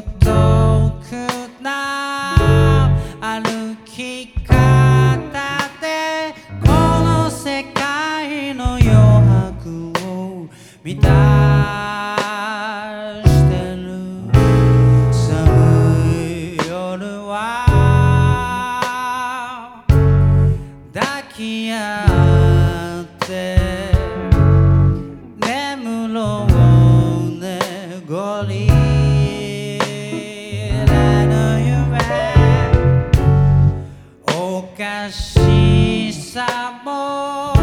遠くな歩き方でこの世界の余白を満たしてる。寒い夜は抱き合って眠ろうねゴリ more.